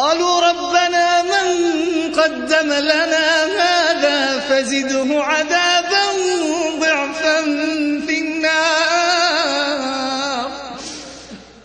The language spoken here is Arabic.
قالوا ربنا من قدم لنا هذا فزده عذابا.